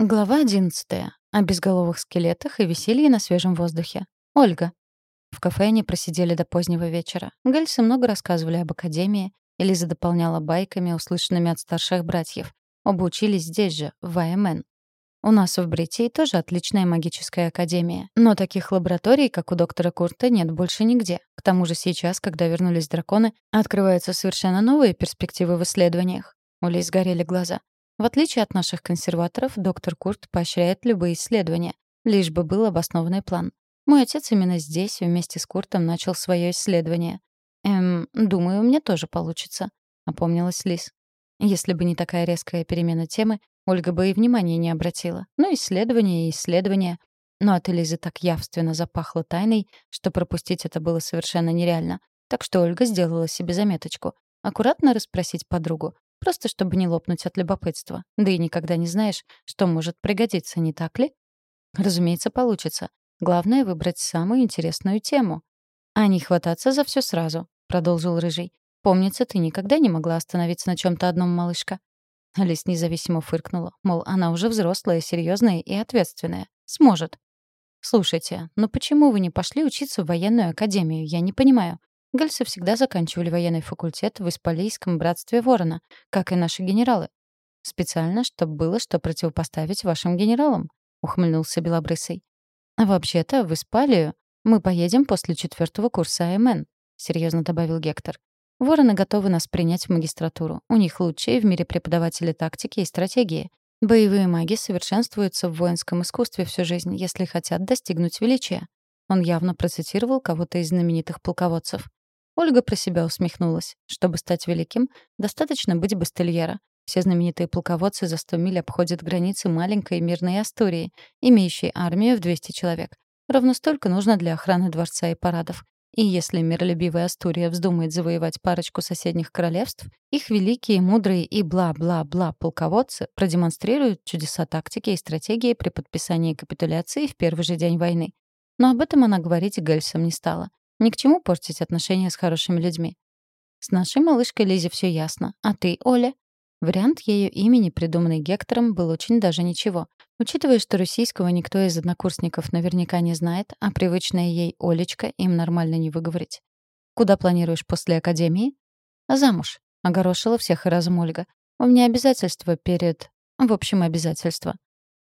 Глава 11. О безголовых скелетах и веселье на свежем воздухе. Ольга. В кафе они просидели до позднего вечера. Гальсы много рассказывали об академии. Элиза дополняла байками, услышанными от старших братьев. Оба учились здесь же, в АМН. У нас в Бритии тоже отличная магическая академия. Но таких лабораторий, как у доктора Курта, нет больше нигде. К тому же сейчас, когда вернулись драконы, открываются совершенно новые перспективы в исследованиях. У Лиз горели глаза. В отличие от наших консерваторов, доктор Курт поощряет любые исследования, лишь бы был обоснованный план. Мой отец именно здесь вместе с Куртом начал свое исследование. «Эм, думаю, у меня тоже получится», — опомнилась Лиз. Если бы не такая резкая перемена темы, Ольга бы и внимания не обратила. Ну, исследования и исследования. Но от Элизы так явственно запахло тайной, что пропустить это было совершенно нереально. Так что Ольга сделала себе заметочку. Аккуратно расспросить подругу, Просто чтобы не лопнуть от любопытства. Да и никогда не знаешь, что может пригодиться, не так ли? Разумеется, получится. Главное — выбрать самую интересную тему. А не хвататься за все сразу, — продолжил Рыжий. Помнится, ты никогда не могла остановиться на чем то одном, малышка. Алис независимо фыркнула, мол, она уже взрослая, серьезная и ответственная. Сможет. «Слушайте, но почему вы не пошли учиться в военную академию? Я не понимаю. Гальсы всегда заканчивали военный факультет в Испалийском братстве Ворона, как и наши генералы. Специально, чтобы было что противопоставить вашим генералам, ухмыльнулся Белобрысый. А вообще-то в Испалию мы поедем после четвертого курса АМН, серьезно добавил Гектор. Вороны готовы нас принять в магистратуру. У них лучшие в мире преподаватели тактики и стратегии. Боевые маги совершенствуются в воинском искусстве всю жизнь, если хотят достигнуть величия. Он явно процитировал кого-то из знаменитых полководцев. Ольга про себя усмехнулась. Чтобы стать великим, достаточно быть бастельера. Все знаменитые полководцы за 100 миль обходят границы маленькой мирной Астории, имеющей армию в 200 человек. Ровно столько нужно для охраны дворца и парадов. И если миролюбивая Астурия вздумает завоевать парочку соседних королевств, их великие, мудрые и бла-бла-бла полководцы продемонстрируют чудеса тактики и стратегии при подписании капитуляции в первый же день войны. Но об этом она говорить Гельсом не стала. Ни к чему портить отношения с хорошими людьми. С нашей малышкой Лизе все ясно. А ты, Оля? Вариант ее имени, придуманный Гектором, был очень даже ничего. Учитывая, что российского никто из однокурсников наверняка не знает, а привычная ей Олечка им нормально не выговорить. «Куда планируешь после академии?» «Замуж», — огорошила всех и разум Ольга. «У меня обязательства перед... В общем, обязательства».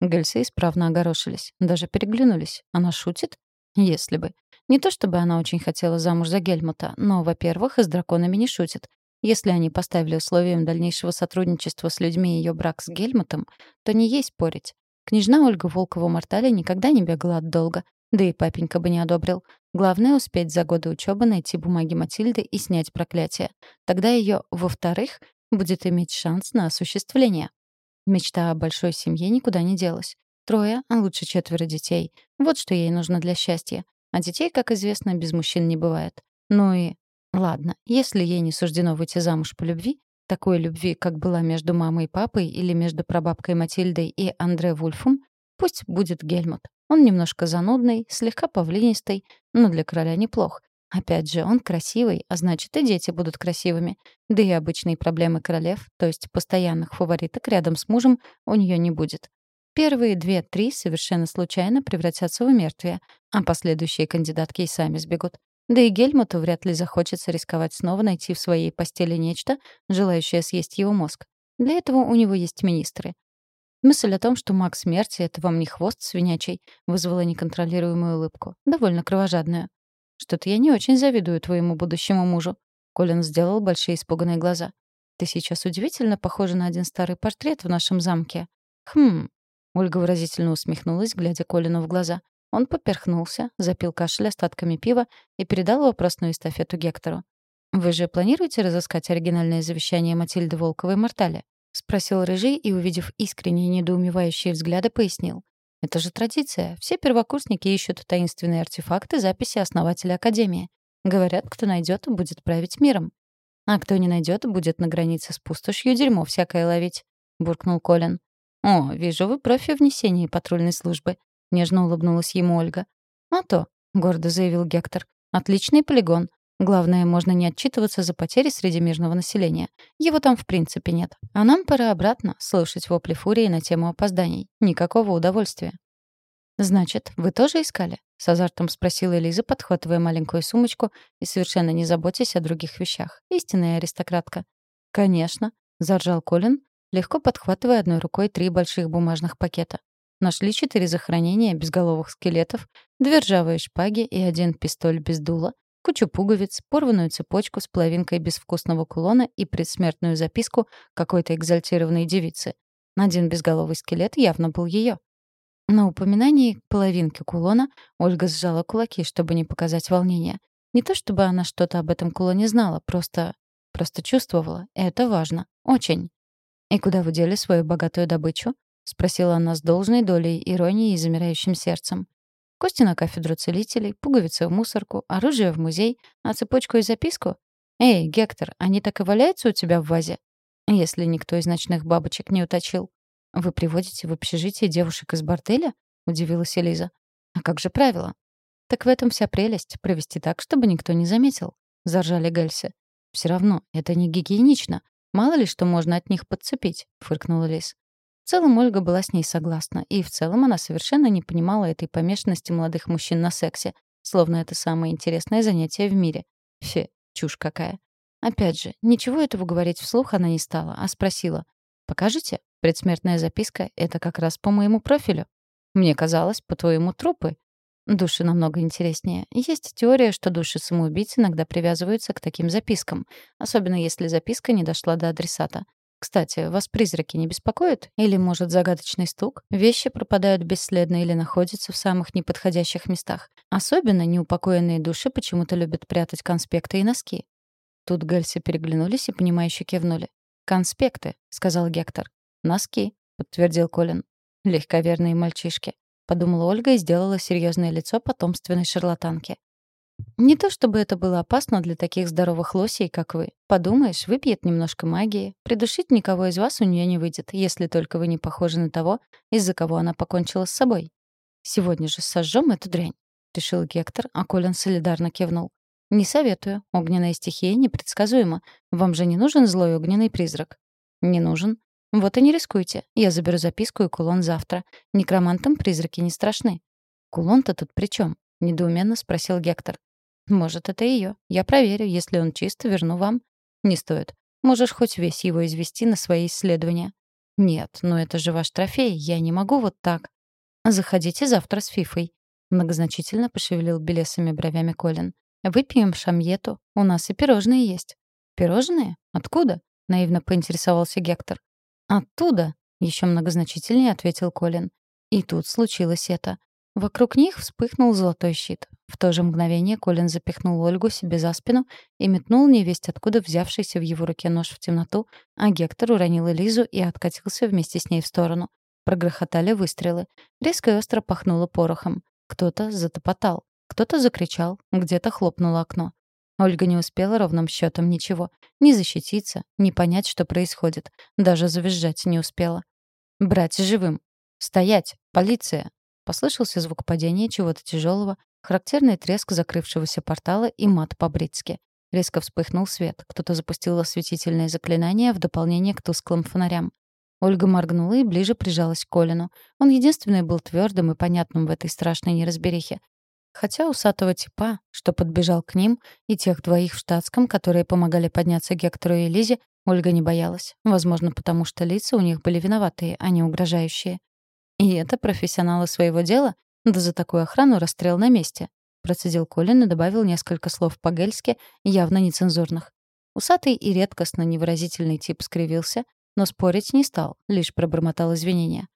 Гельсы исправно огорошились, даже переглянулись. Она шутит? Если бы. Не то чтобы она очень хотела замуж за Гельмута, но, во-первых, с драконами не шутит. Если они поставили условием дальнейшего сотрудничества с людьми ее брак с Гельмутом, то не ей спорить. Княжна Ольга Волкова-Мортали никогда не бегала от долга, да и папенька бы не одобрил. Главное — успеть за годы учебы найти бумаги Матильды и снять проклятие. Тогда ее, во-вторых, будет иметь шанс на осуществление. Мечта о большой семье никуда не делась. Трое, а лучше четверо детей. Вот что ей нужно для счастья. А детей, как известно, без мужчин не бывает. Ну и... Ладно, если ей не суждено выйти замуж по любви, такой любви, как была между мамой и папой или между прабабкой Матильдой и Андре Вульфом, пусть будет Гельмут. Он немножко занудный, слегка павлинистый, но для короля неплох. Опять же, он красивый, а значит, и дети будут красивыми. Да и обычные проблемы королев, то есть постоянных фавориток рядом с мужем, у нее не будет. Первые две-три совершенно случайно превратятся в мертвие, а последующие кандидатки и сами сбегут. Да и Гельмуту вряд ли захочется рисковать снова найти в своей постели нечто, желающее съесть его мозг. Для этого у него есть министры. Мысль о том, что маг смерти — это вам не хвост свинячий, вызвала неконтролируемую улыбку, довольно кровожадную. «Что-то я не очень завидую твоему будущему мужу». Колин сделал большие испуганные глаза. «Ты сейчас удивительно похожа на один старый портрет в нашем замке». «Хм, Ольга выразительно усмехнулась, глядя Колину в глаза. Он поперхнулся, запил кашель остатками пива и передал вопросную эстафету Гектору. «Вы же планируете разыскать оригинальное завещание Матильды Волковой-Мортали?» — спросил Рыжий и, увидев искренние недоумевающие взгляды, пояснил. «Это же традиция. Все первокурсники ищут таинственные артефакты записи основателя Академии. Говорят, кто найдет, будет править миром. А кто не найдет, будет на границе с пустошью дерьмо всякое ловить», — буркнул Колин. «О, вижу, вы профи в несении патрульной службы», — нежно улыбнулась ему Ольга. «А то», — гордо заявил Гектор, — «отличный полигон. Главное, можно не отчитываться за потери среди мирного населения. Его там в принципе нет. А нам пора обратно слушать вопли фурии на тему опозданий. Никакого удовольствия. «Значит, вы тоже искали?» — с азартом спросила Элиза, подхватывая маленькую сумочку и совершенно не заботясь о других вещах. Истинная аристократка. «Конечно», — заржал Колин, легко подхватывая одной рукой три больших бумажных пакета. Нашли четыре захоронения безголовых скелетов, две ржавые шпаги и один пистоль без дула, кучу пуговиц, порванную цепочку с половинкой безвкусного кулона и предсмертную записку какой-то экзальтированной девицы. Один безголовый скелет явно был ее. На упоминании половинки кулона Ольга сжала кулаки, чтобы не показать волнения. Не то чтобы она что-то об этом кулоне знала, просто... просто чувствовала. Это важно. Очень. «И куда вы дели свою богатую добычу?» — спросила она с должной долей иронии и замирающим сердцем. Кости на кафедру целителей, пуговицы в мусорку, оружие в музей, а цепочку и записку? «Эй, Гектор, они так и валяются у тебя в вазе?» Если никто из ночных бабочек не уточил. «Вы приводите в общежитие девушек из борделя?» — удивилась Элиза. «А как же правила?» «Так в этом вся прелесть — провести так, чтобы никто не заметил», — заржали Гельси. «Все равно, это не гигиенично. Мало ли что можно от них подцепить», — фыркнула Лис. В целом Ольга была с ней согласна, и в целом она совершенно не понимала этой помешанности молодых мужчин на сексе, словно это самое интересное занятие в мире. Фе, чушь какая. Опять же, ничего этого говорить вслух она не стала, а спросила. «Покажете?» Предсмертная записка — это как раз по моему профилю. Мне казалось, по твоему трупы. Души намного интереснее. Есть теория, что души самоубийц иногда привязываются к таким запискам, особенно если записка не дошла до адресата. Кстати, вас призраки не беспокоят? Или, может, загадочный стук? Вещи пропадают бесследно или находятся в самых неподходящих местах. Особенно неупокоенные души почему-то любят прятать конспекты и носки. Тут Гельси переглянулись и, понимающе кивнули. «Конспекты», — сказал Гектор. «Носки», — подтвердил Колин. «Легковерные мальчишки», — подумала Ольга и сделала серьезное лицо потомственной шарлатанки. «Не то чтобы это было опасно для таких здоровых лосей, как вы. Подумаешь, выпьет немножко магии. Придушить никого из вас у нее не выйдет, если только вы не похожи на того, из-за кого она покончила с собой. Сегодня же сожжем эту дрянь», — решил Гектор, а Колин солидарно кивнул. «Не советую. Огненная стихия непредсказуема. Вам же не нужен злой огненный призрак?» «Не нужен. Вот и не рискуйте. Я заберу записку и кулон завтра. Некромантам призраки не страшны. Кулон-то тут при чем? недоуменно спросил Гектор. Может, это ее. Я проверю. Если он чист, верну вам. Не стоит. Можешь хоть весь его извести на свои исследования. Нет, но это же ваш трофей. Я не могу вот так. Заходите завтра с Фифой. Многозначительно пошевелил белесыми бровями Колин. Выпьем шамьету. У нас и пирожные есть. Пирожные? Откуда? Наивно поинтересовался Гектор. «Оттуда», — еще многозначительнее ответил Колин. И тут случилось это. Вокруг них вспыхнул золотой щит. В то же мгновение Колин запихнул Ольгу себе за спину и метнул невесть откуда взявшийся в его руке нож в темноту, а Гектор уронил Элизу и откатился вместе с ней в сторону. Прогрохотали выстрелы. Резко и остро пахнуло порохом. Кто-то затопотал, кто-то закричал, где-то хлопнуло окно. Ольга не успела ровным счетом ничего. Ни защититься, ни понять, что происходит. Даже завизжать не успела. «Брать живым!» «Стоять! Полиция!» Послышался звук падения чего-то тяжелого, характерный треск закрывшегося портала и мат по-бритски. Резко вспыхнул свет. Кто-то запустил осветительное заклинание в дополнение к тусклым фонарям. Ольга моргнула и ближе прижалась к Колину. Он единственный был твердым и понятным в этой страшной неразберихе. Хотя усатого типа, что подбежал к ним, и тех двоих в штатском, которые помогали подняться Гектору и Лизе, Ольга не боялась. Возможно, потому что лица у них были виноватые, а не угрожающие. «И это профессионалы своего дела? Да за такую охрану расстрел на месте», процедил Колин и добавил несколько слов по-гельски, явно нецензурных. Усатый и редкостно невыразительный тип скривился, но спорить не стал, лишь пробормотал извинения.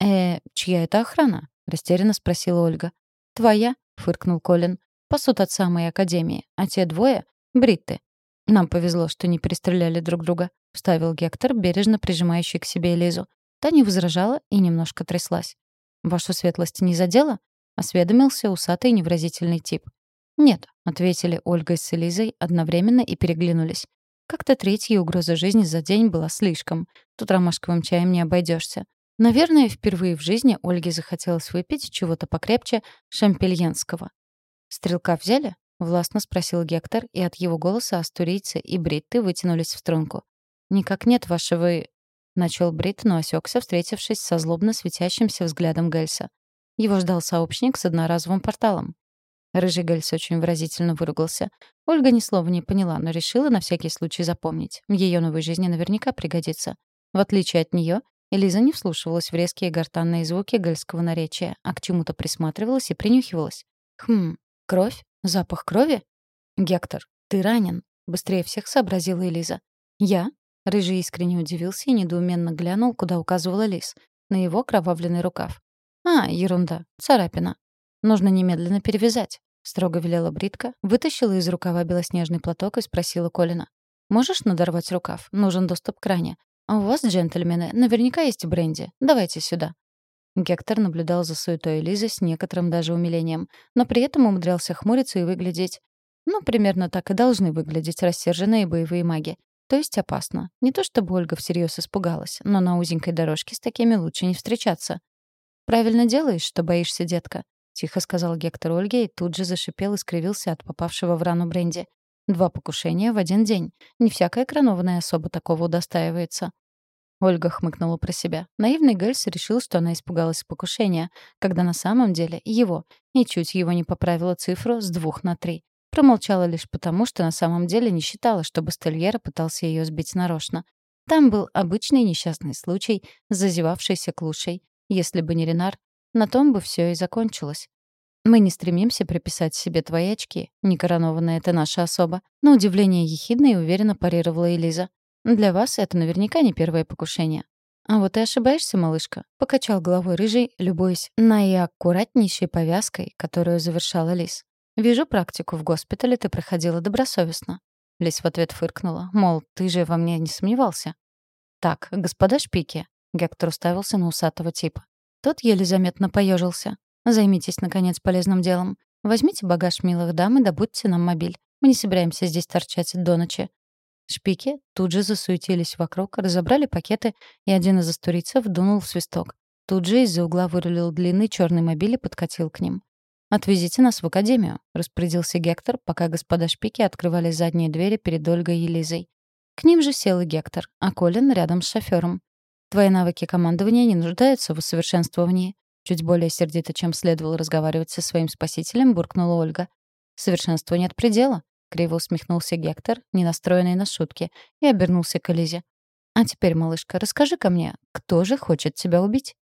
«Э, чья это охрана?» — растерянно спросила Ольга. «Твоя», фыркнул Колин. «Пасут от самой академии, а те двое — бритты. Нам повезло, что не перестреляли друг друга», — вставил Гектор, бережно прижимающий к себе Элизу. Та не возражала и немножко тряслась. «Вашу светлость не задела?» — осведомился усатый невразительный тип. «Нет», — ответили Ольга с Элизой одновременно и переглянулись. Как-то третья угроза жизни за день была слишком. Тут ромашковым чаем не обойдешься. Наверное, впервые в жизни Ольге захотелось выпить чего-то покрепче шампельенского. «Стрелка взяли?» — властно спросил Гектор, и от его голоса астурийцы и бритты вытянулись в струнку. «Никак нет вашего...» — начал Брит, но осекся, встретившись со злобно светящимся взглядом Гельса. Его ждал сообщник с одноразовым порталом. Рыжий Гельс очень выразительно выругался. Ольга ни слова не поняла, но решила на всякий случай запомнить. В ее новой жизни наверняка пригодится. В отличие от нее, Элиза не вслушивалась в резкие гортанные звуки гельского наречия, а к чему-то присматривалась и принюхивалась. «Хм, кровь? Запах крови?» «Гектор, ты ранен», — быстрее всех сообразила Элиза. «Я?» — Рыжий искренне удивился и недоуменно глянул, куда указывала Лис. На его кровавленный рукав. «А, ерунда, царапина. Нужно немедленно перевязать», — строго велела Бритка, вытащила из рукава белоснежный платок и спросила Колина. «Можешь надорвать рукав? Нужен доступ к ране. У вас, джентльмены, наверняка есть бренди. Давайте сюда». Гектор наблюдал за суетой Лизы с некоторым даже умилением, но при этом умудрялся хмуриться и выглядеть... Ну, примерно так и должны выглядеть рассерженные боевые маги. То есть опасно. Не то чтобы Ольга всерьез испугалась, но на узенькой дорожке с такими лучше не встречаться. «Правильно делаешь, что боишься, детка», — тихо сказал Гектор Ольге и тут же зашипел и скривился от попавшего в рану бренди. Два покушения в один день. Не всякая коронованная особа такого удостаивается. Ольга хмыкнула про себя. Наивный Гельс решил, что она испугалась покушения, когда на самом деле его, и чуть его не поправила цифру с двух на три. Промолчала лишь потому, что на самом деле не считала, что Бастельера пытался ее сбить нарочно. Там был обычный несчастный случай с зазевавшейся клушей. Если бы не Ренар, на том бы все и закончилось. Мы не стремимся приписать себе твои очки. Некоронованная — это наша особа. На удивление ехидно и уверенно парировала Элиза. Для вас это наверняка не первое покушение. А вот ты ошибаешься, малышка. Покачал головой рыжий, любуясь наиаккуратнейшей повязкой, которую завершала Лис. Вижу практику в госпитале ты проходила добросовестно. Лис в ответ фыркнула, мол, ты же во мне не сомневался. Так, господа шпики. Гектор уставился на усатого типа. Тот еле заметно поежился. Займитесь, наконец, полезным делом. Возьмите багаж милых дам и добудьте нам мобиль. Мы не собираемся здесь торчать до ночи». Шпики тут же засуетились вокруг, разобрали пакеты, и один из астурийцев дунул в свисток. Тут же из-за угла вырулил длинный черный мобиль и подкатил к ним. «Отвезите нас в академию», — распорядился Гектор, пока господа шпики открывали задние двери перед Ольгой и Лизой. К ним же сел и Гектор, а Колин рядом с шофёром. «Твои навыки командования не нуждаются в усовершенствовании. Чуть более сердито, чем следовало разговаривать со своим спасителем, буркнула Ольга. «Совершенству нет предела», — криво усмехнулся Гектор, не настроенный на шутки, и обернулся к Элизе. «А теперь, малышка, расскажи ко мне, кто же хочет тебя убить?»